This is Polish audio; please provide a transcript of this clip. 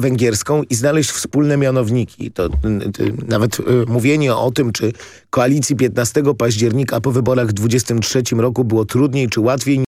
węgierską i znaleźć wspólne mianowniki. To, nawet y, mówienie o tym, czy koalicji 15 października po wyborach w 23 roku było trudniej czy łatwiej